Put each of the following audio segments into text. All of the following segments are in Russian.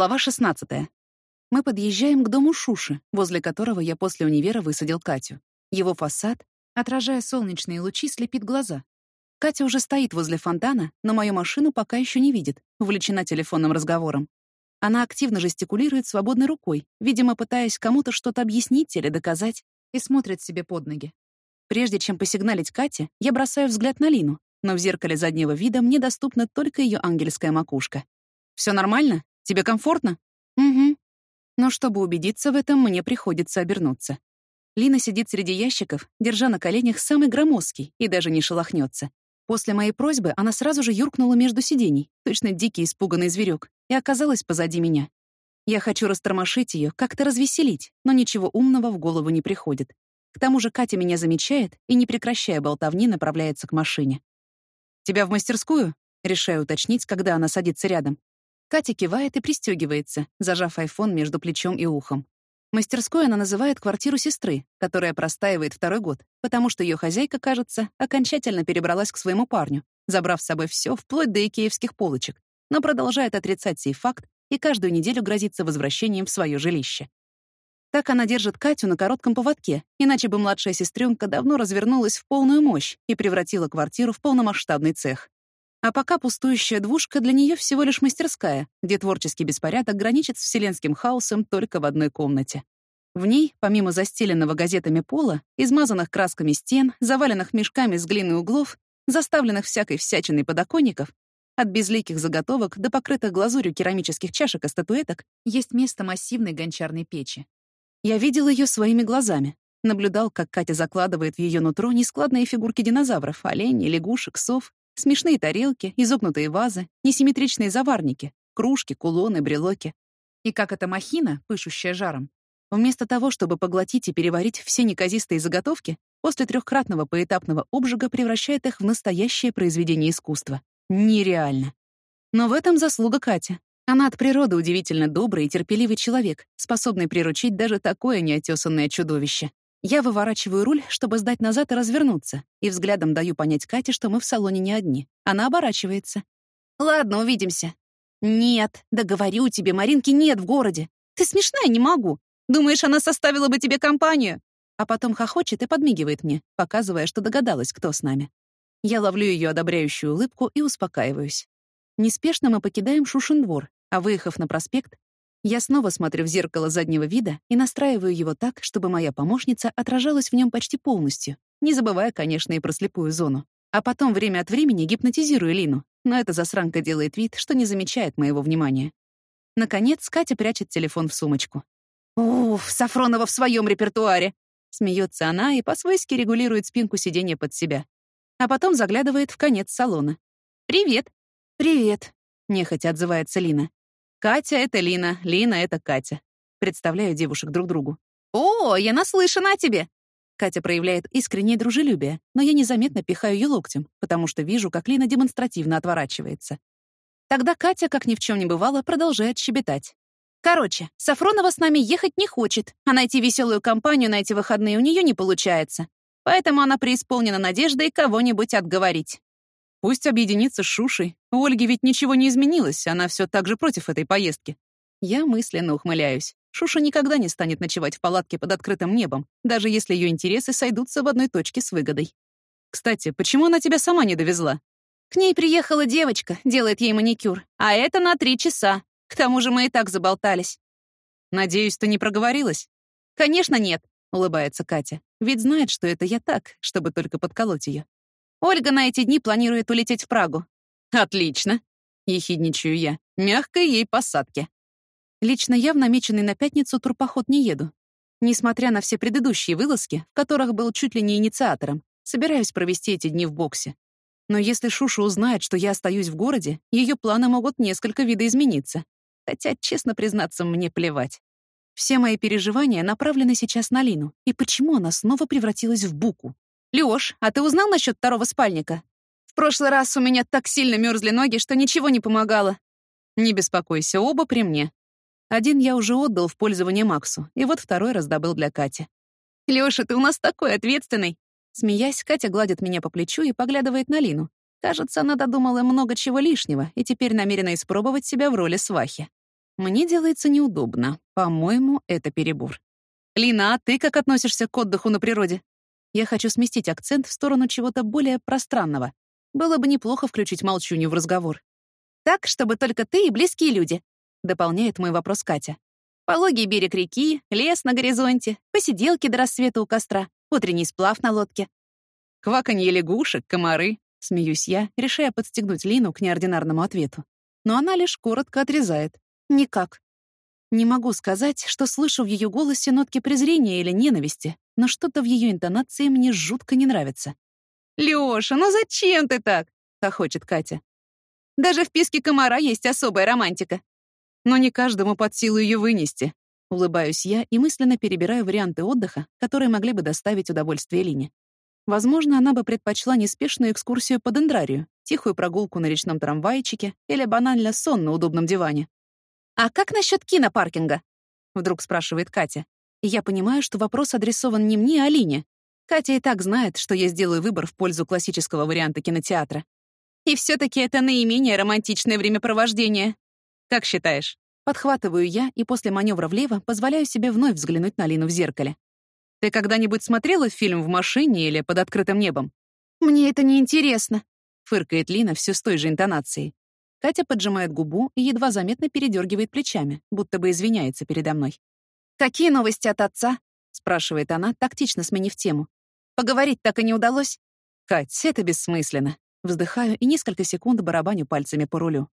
Глава 16. Мы подъезжаем к дому Шуши, возле которого я после универа высадил Катю. Его фасад, отражая солнечные лучи, слепит глаза. Катя уже стоит возле фонтана, но мою машину пока еще не видит, увлечена телефонным разговором. Она активно жестикулирует свободной рукой, видимо, пытаясь кому-то что-то объяснить или доказать, и смотрит себе под ноги. Прежде чем посигналить Кате, я бросаю взгляд на Лину, но в зеркале заднего вида мне доступна только ее ангельская макушка. Все нормально? Тебе комфортно? Угу. Но чтобы убедиться в этом, мне приходится обернуться. Лина сидит среди ящиков, держа на коленях самый громоздкий, и даже не шелохнется. После моей просьбы она сразу же юркнула между сидений, точно дикий испуганный зверек, и оказалась позади меня. Я хочу растормошить ее, как-то развеселить, но ничего умного в голову не приходит. К тому же Катя меня замечает и, не прекращая болтовни, направляется к машине. «Тебя в мастерскую?» — решаю уточнить, когда она садится рядом. Катя кивает и пристегивается, зажав айфон между плечом и ухом. Мастерской она называет квартиру сестры, которая простаивает второй год, потому что ее хозяйка, кажется, окончательно перебралась к своему парню, забрав с собой все вплоть до икеевских полочек, но продолжает отрицать сей факт и каждую неделю грозится возвращением в свое жилище. Так она держит Катю на коротком поводке, иначе бы младшая сестренка давно развернулась в полную мощь и превратила квартиру в полномасштабный цех. А пока пустующая двушка для нее всего лишь мастерская, где творческий беспорядок граничит с вселенским хаосом только в одной комнате. В ней, помимо застеленного газетами пола, измазанных красками стен, заваленных мешками с глиной углов, заставленных всякой всячиной подоконников, от безликих заготовок до покрытых глазурью керамических чашек и статуэток, есть место массивной гончарной печи. Я видел ее своими глазами, наблюдал, как Катя закладывает в ее нутро нескладные фигурки динозавров, оленей, лягушек, сов, Смешные тарелки, изогнутые вазы, несимметричные заварники, кружки, кулоны, брелоки. И как эта махина, пышущая жаром, вместо того, чтобы поглотить и переварить все неказистые заготовки, после трехкратного поэтапного обжига превращает их в настоящее произведение искусства. Нереально. Но в этом заслуга Катя. Она от природы удивительно добрый и терпеливый человек, способный приручить даже такое неотесанное чудовище. Я выворачиваю руль, чтобы сдать назад и развернуться, и взглядом даю понять Кате, что мы в салоне не одни. Она оборачивается. «Ладно, увидимся». «Нет, да говорю тебе, Маринки нет в городе. Ты смешная, не могу. Думаешь, она составила бы тебе компанию?» А потом хохочет и подмигивает мне, показывая, что догадалась, кто с нами. Я ловлю ее одобряющую улыбку и успокаиваюсь. Неспешно мы покидаем Шушин двор, а выехав на проспект, я снова смотрю в зеркало заднего вида и настраиваю его так, чтобы моя помощница отражалась в нем почти полностью, не забывая, конечно, и про слепую зону. А потом время от времени гипнотизирую Лину, но эта засранка делает вид, что не замечает моего внимания. Наконец, Катя прячет телефон в сумочку. «Уф, Сафронова в своем репертуаре!» Смеется она и по-свойски регулирует спинку сиденья под себя. А потом заглядывает в конец салона. «Привет!» «Привет!» — нехотя отзывается Лина. Катя — это Лина, Лина — это Катя. Представляю девушек друг другу. «О, я наслышана о тебе!» Катя проявляет искреннее дружелюбие, но я незаметно пихаю ее локтем, потому что вижу, как Лина демонстративно отворачивается. Тогда Катя, как ни в чем не бывало, продолжает щебетать. Короче, Сафронова с нами ехать не хочет, а найти веселую компанию на эти выходные у нее не получается. Поэтому она преисполнена надеждой кого-нибудь отговорить. Пусть объединится с Шушей. У Ольги ведь ничего не изменилось, она все так же против этой поездки. Я мысленно ухмыляюсь. Шуша никогда не станет ночевать в палатке под открытым небом, даже если ее интересы сойдутся в одной точке с выгодой. Кстати, почему она тебя сама не довезла? К ней приехала девочка, делает ей маникюр, а это на три часа. К тому же мы и так заболтались. Надеюсь, ты не проговорилась? Конечно, нет, улыбается Катя. Ведь знает, что это я так, чтобы только подколоть ее. Ольга на эти дни планирует улететь в Прагу. Отлично, ехидничаю я. Мягкой ей посадки. Лично я в намеченный на пятницу турпоход не еду. Несмотря на все предыдущие вылазки, в которых был чуть ли не инициатором, собираюсь провести эти дни в боксе. Но если Шуша узнает, что я остаюсь в городе, ее планы могут несколько видоизмениться. Хотя, честно признаться, мне плевать. Все мои переживания направлены сейчас на Лину. И почему она снова превратилась в буку? «Лёш, а ты узнал насчет второго спальника? В прошлый раз у меня так сильно мерзли ноги, что ничего не помогало». «Не беспокойся, оба при мне». Один я уже отдал в пользование Максу, и вот второй раздобыл для Кати. «Лёша, ты у нас такой ответственный!» Смеясь, Катя гладит меня по плечу и поглядывает на Лину. Кажется, она додумала много чего лишнего и теперь намерена испробовать себя в роли свахи. Мне делается неудобно. По-моему, это перебор. «Лина, а ты как относишься к отдыху на природе?» Я хочу сместить акцент в сторону чего-то более пространного. Было бы неплохо включить молчунью в разговор. «Так, чтобы только ты и близкие люди», — дополняет мой вопрос Катя. «Пологий берег реки, лес на горизонте, посиделки до рассвета у костра, утренний сплав на лодке». «Кваканье лягушек, комары», — смеюсь я, решая подстегнуть Лину к неординарному ответу. Но она лишь коротко отрезает. «Никак». Не могу сказать, что слышу в ее голосе нотки презрения или ненависти, но что-то в ее интонации мне жутко не нравится. «Лёша, ну зачем ты так?» — хохочет Катя. «Даже в писке комара есть особая романтика». «Но не каждому под силу ее вынести», — улыбаюсь я и мысленно перебираю варианты отдыха, которые могли бы доставить удовольствие Лине. Возможно, она бы предпочла неспешную экскурсию по дендрарию, тихую прогулку на речном трамвайчике или банально сон на удобном диване. «А как насчет кинопаркинга?» — вдруг спрашивает Катя. И я понимаю, что вопрос адресован не мне, а Лине. Катя и так знает, что я сделаю выбор в пользу классического варианта кинотеатра. И все таки это наименее романтичное времяпровождение. Как считаешь? Подхватываю я и после маневра влево позволяю себе вновь взглянуть на Лину в зеркале. Ты когда-нибудь смотрела фильм в машине или под открытым небом? Мне это не интересно, фыркает Лина все с той же интонацией. Катя поджимает губу и едва заметно передергивает плечами, будто бы извиняется передо мной. «Какие новости от отца?» — спрашивает она, тактично сменив тему. «Поговорить так и не удалось?» «Кать, это бессмысленно». Вздыхаю и несколько секунд барабаню пальцами по рулю.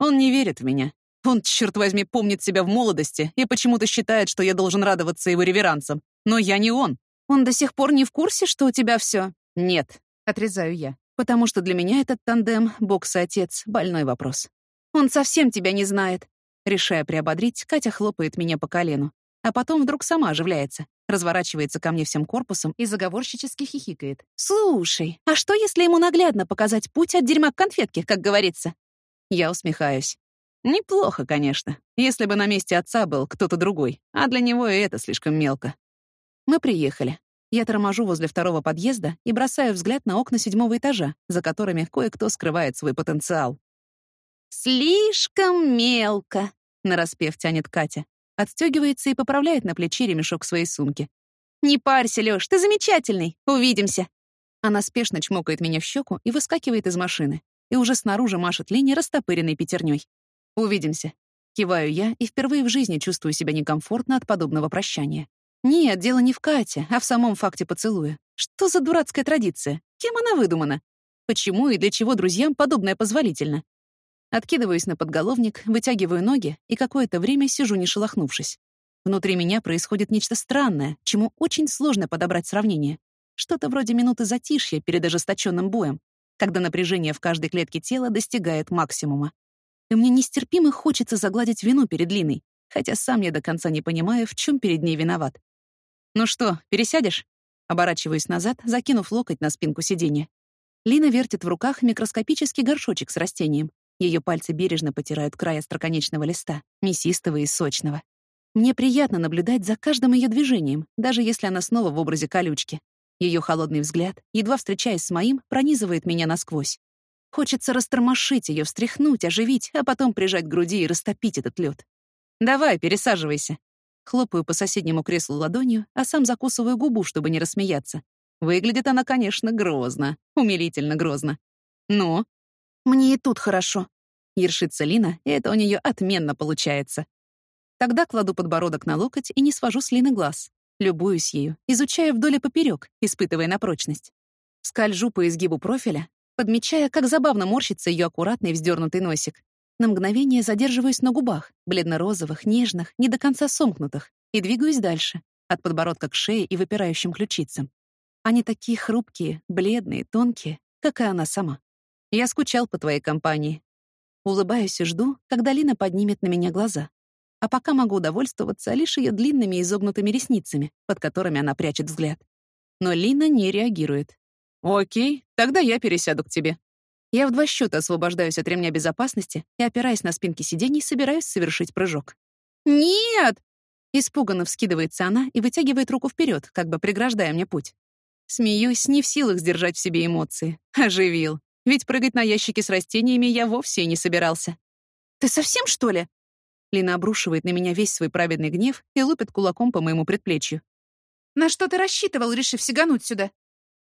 Он не верит в меня. Он, черт возьми, помнит себя в молодости и почему-то считает, что я должен радоваться его реверансам. Но я не он. Он до сих пор не в курсе, что у тебя все. Нет, отрезаю я потому что для меня этот тандем, бокс и отец, больной вопрос. Он совсем тебя не знает. Решая приободрить, Катя хлопает меня по колену, а потом вдруг сама оживляется, разворачивается ко мне всем корпусом и заговорщически хихикает. «Слушай, а что, если ему наглядно показать путь от дерьма к конфетке, как говорится?» Я усмехаюсь. Неплохо, конечно, если бы на месте отца был кто-то другой, а для него и это слишком мелко. Мы приехали. Я торможу возле второго подъезда и бросаю взгляд на окна седьмого этажа, за которыми кое-кто скрывает свой потенциал. «Слишком мелко», — нараспев тянет Катя. Отстегивается и поправляет на плече ремешок своей сумки. «Не парься, Лёш, ты замечательный. Увидимся». Она спешно чмокает меня в щеку и выскакивает из машины. И уже снаружи машет линии растопыренной пятерней. «Увидимся». Киваю я и впервые в жизни чувствую себя некомфортно от подобного прощания. Нет, дело не в Кате, а в самом факте поцелуя. Что за дурацкая традиция? Кем она выдумана? Почему и для чего друзьям подобное позволительно? Откидываюсь на подголовник, вытягиваю ноги и какое-то время сижу, не шелохнувшись. Внутри меня происходит нечто странное, чему очень сложно подобрать сравнение. Что-то вроде минуты затишья перед ожесточенным боем, когда напряжение в каждой клетке тела достигает максимума. И мне нестерпимо хочется загладить вину перед Линой, хотя сам я до конца не понимаю, в чем перед ней виноват. «Ну что, пересядешь?» Оборачиваюсь назад, закинув локоть на спинку сиденья. Лина вертит в руках микроскопический горшочек с растением. Ее пальцы бережно потирают край остроконечного листа, мясистого и сочного. Мне приятно наблюдать за каждым ее движением, даже если она снова в образе колючки. Ее холодный взгляд, едва встречаясь с моим, пронизывает меня насквозь. Хочется растормошить ее, встряхнуть, оживить, а потом прижать к груди и растопить этот лед. «Давай, пересаживайся», Хлопаю по соседнему креслу ладонью, а сам закусываю губу, чтобы не рассмеяться. Выглядит она, конечно, грозно, умилительно грозно. Но мне и тут хорошо. Ершится Лина, и это у нее отменно получается. Тогда кладу подбородок на локоть и не свожу с Лины глаз. Любуюсь ею, изучаю вдоль и поперёк, испытывая на прочность. Скольжу по изгибу профиля, подмечая, как забавно морщится ее аккуратный вздернутый носик. На мгновение задерживаюсь на губах, бледно-розовых, нежных, не до конца сомкнутых, и двигаюсь дальше, от подбородка к шее и выпирающим ключицам. Они такие хрупкие, бледные, тонкие, как и она сама. Я скучал по твоей компании. Улыбаюсь и жду, когда Лина поднимет на меня глаза. А пока могу удовольствоваться лишь ее длинными изогнутыми ресницами, под которыми она прячет взгляд. Но Лина не реагирует. «Окей, тогда я пересяду к тебе», я в два счета освобождаюсь от ремня безопасности и, опираясь на спинки сидений, собираюсь совершить прыжок. «Нет!» Испуганно вскидывается она и вытягивает руку вперед, как бы преграждая мне путь. Смеюсь, не в силах сдержать в себе эмоции. Оживил. Ведь прыгать на ящике с растениями я вовсе не собирался. «Ты совсем, что ли?» Лина обрушивает на меня весь свой праведный гнев и лупит кулаком по моему предплечью. «На что ты рассчитывал, решив сигануть сюда?»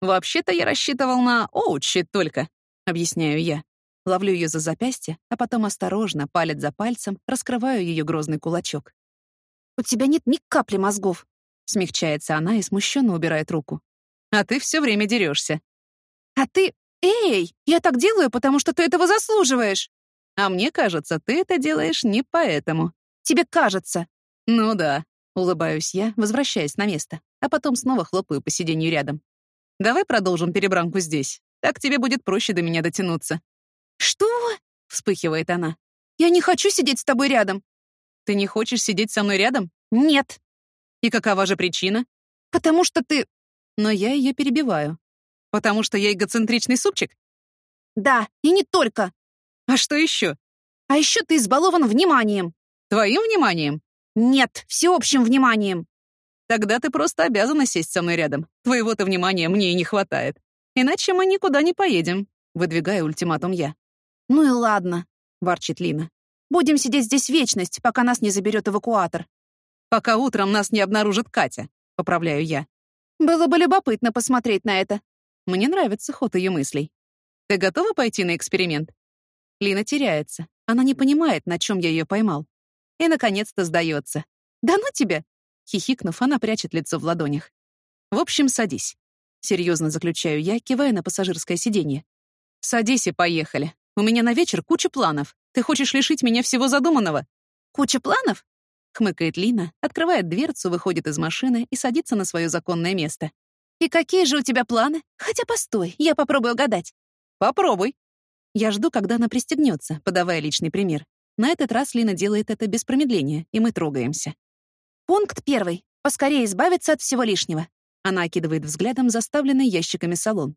«Вообще-то я рассчитывал на оучи только», — объясняю я. Ловлю ее за запястье, а потом осторожно, палец за пальцем, раскрываю ее грозный кулачок. «У тебя нет ни капли мозгов», — смягчается она и смущенно убирает руку. «А ты все время дерешься. «А ты... Эй, я так делаю, потому что ты этого заслуживаешь!» «А мне кажется, ты это делаешь не поэтому». «Тебе кажется». «Ну да», — улыбаюсь я, возвращаясь на место, а потом снова хлопаю по сиденью рядом. «Давай продолжим перебранку здесь. Так тебе будет проще до меня дотянуться». «Что?» — вспыхивает она. «Я не хочу сидеть с тобой рядом». «Ты не хочешь сидеть со мной рядом?» «Нет». «И какова же причина?» «Потому что ты...» Но я ее перебиваю. «Потому что я эгоцентричный супчик?» «Да, и не только». «А что еще?» «А еще ты избалован вниманием». «Твоим вниманием?» «Нет, всеобщим вниманием». «Тогда ты просто обязана сесть со мной рядом. Твоего-то внимания мне и не хватает. Иначе мы никуда не поедем», — выдвигаю ультиматум я. «Ну и ладно», — ворчит Лина. «Будем сидеть здесь вечность, пока нас не заберет эвакуатор». «Пока утром нас не обнаружит Катя», — поправляю я. «Было бы любопытно посмотреть на это». Мне нравится ход ее мыслей. «Ты готова пойти на эксперимент?» Лина теряется. Она не понимает, на чем я ее поймал. И, наконец-то, сдается. «Да ну тебя!» Хихикнув, она прячет лицо в ладонях. «В общем, садись». Серьезно заключаю я, кивая на пассажирское сиденье. «Садись и поехали. У меня на вечер куча планов. Ты хочешь лишить меня всего задуманного?» «Куча планов?» — хмыкает Лина, открывает дверцу, выходит из машины и садится на свое законное место. «И какие же у тебя планы? Хотя постой, я попробую угадать». «Попробуй». Я жду, когда она пристегнется, подавая личный пример. На этот раз Лина делает это без промедления, и мы трогаемся. Пункт первый. Поскорее избавиться от всего лишнего. Она окидывает взглядом заставленный ящиками салон.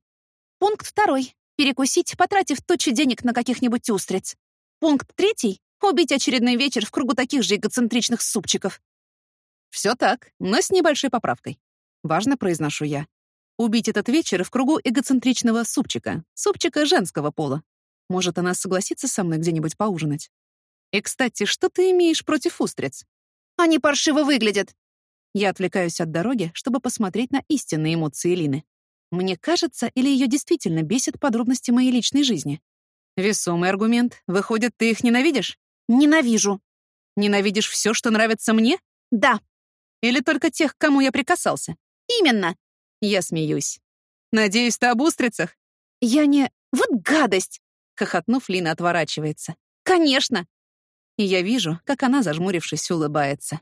Пункт второй. Перекусить, потратив тучу денег на каких-нибудь устриц. Пункт третий — убить очередной вечер в кругу таких же эгоцентричных супчиков. Все так, но с небольшой поправкой. Важно произношу я. Убить этот вечер в кругу эгоцентричного супчика, супчика женского пола. Может, она согласится со мной где-нибудь поужинать? И, кстати, что ты имеешь против устриц? Они паршиво выглядят. Я отвлекаюсь от дороги, чтобы посмотреть на истинные эмоции Лины. Мне кажется, или ее действительно бесит подробности моей личной жизни? Весомый аргумент. Выходит, ты их ненавидишь? Ненавижу. Ненавидишь все, что нравится мне? Да. Или только тех, к кому я прикасался? Именно. Я смеюсь. Надеюсь, ты об устрицах? Я не... Вот гадость! Хохотнув, Лина отворачивается. Конечно. И я вижу, как она, зажмурившись, улыбается.